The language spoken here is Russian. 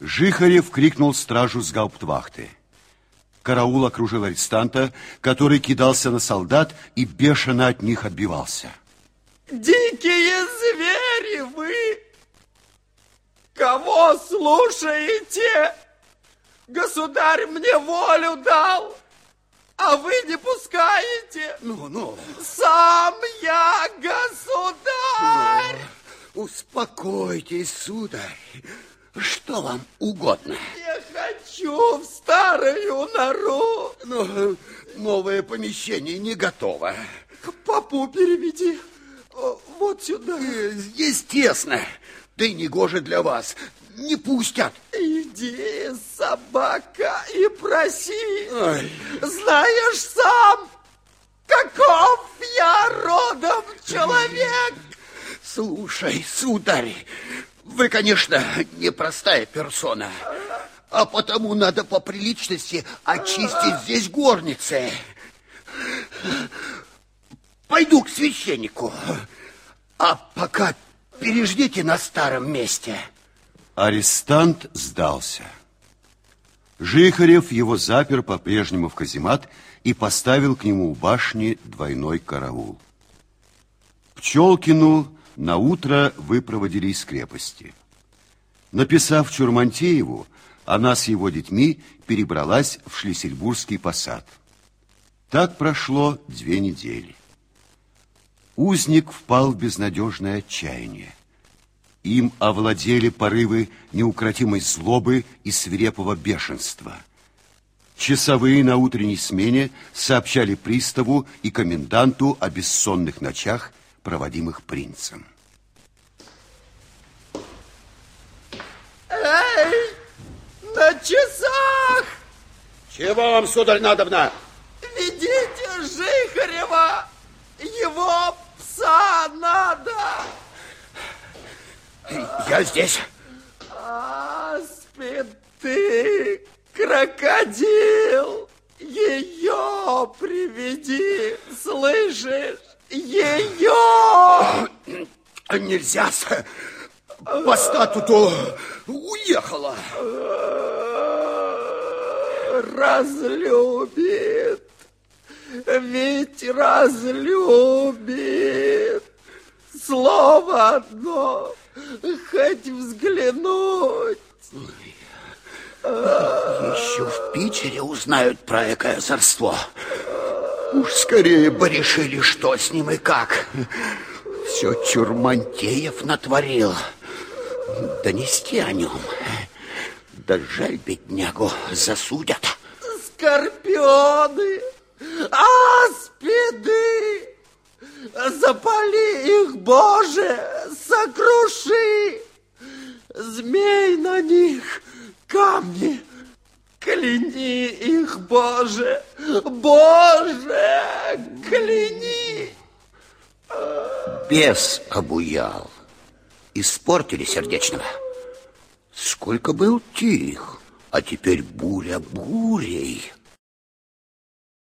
Жихарев крикнул стражу с гауптвахты. Караул окружил арестанта, который кидался на солдат и бешено от них отбивался. Дикие звери вы! Кого слушаете? Государь мне волю дал, а вы не пускаете. Ну, ну. Сам я государь. Ну, успокойтесь, сударь. Что вам угодно? Не хочу в старую нору. Но новое помещение не готово. К папу переведи. Вот сюда. Естественно. Да и негоже для вас. Не пустят. Иди, собака, и проси. Ой. Знаешь сам, каков я родом человек. Слушай, сударь, вы, конечно, непростая персона, а потому надо по приличности очистить здесь горницы. Пойду к священнику, а пока переждите на старом месте. Арестант сдался. Жихарев его запер по-прежнему в каземат и поставил к нему у башни двойной караул. Пчелкину на утро выпроводили из крепости. Написав Чурмантееву, она с его детьми перебралась в Шлиссельбургский посад. Так прошло две недели. Узник впал в безнадежное отчаяние. Им овладели порывы неукротимой злобы и свирепого бешенства. Часовые на утренней смене сообщали приставу и коменданту о бессонных ночах проводимых принцем. Эй, на часах! Чего вам, сударь, надобно? Ведите Жихарева! Его пса надо! Я здесь. А, спит ты, крокодил! Ее приведи, слышишь? Ее! Нельзя, по статуту уехала. Разлюбит, ведь разлюбит. Слово одно, хоть взглянуть. Еще в Питере узнают про экое царство. Уж скорее бы решили, что с ним и как. Все Чурмантеев натворил. Донести о нем. Да жаль, беднягу засудят. Скорпионы, аспиды, запали их, Боже, сокруши. Змей на них, камни, Кляни их, Боже! Боже, кляни! Бес обуял. Испортили сердечного. Сколько был тих, а теперь буря бурей.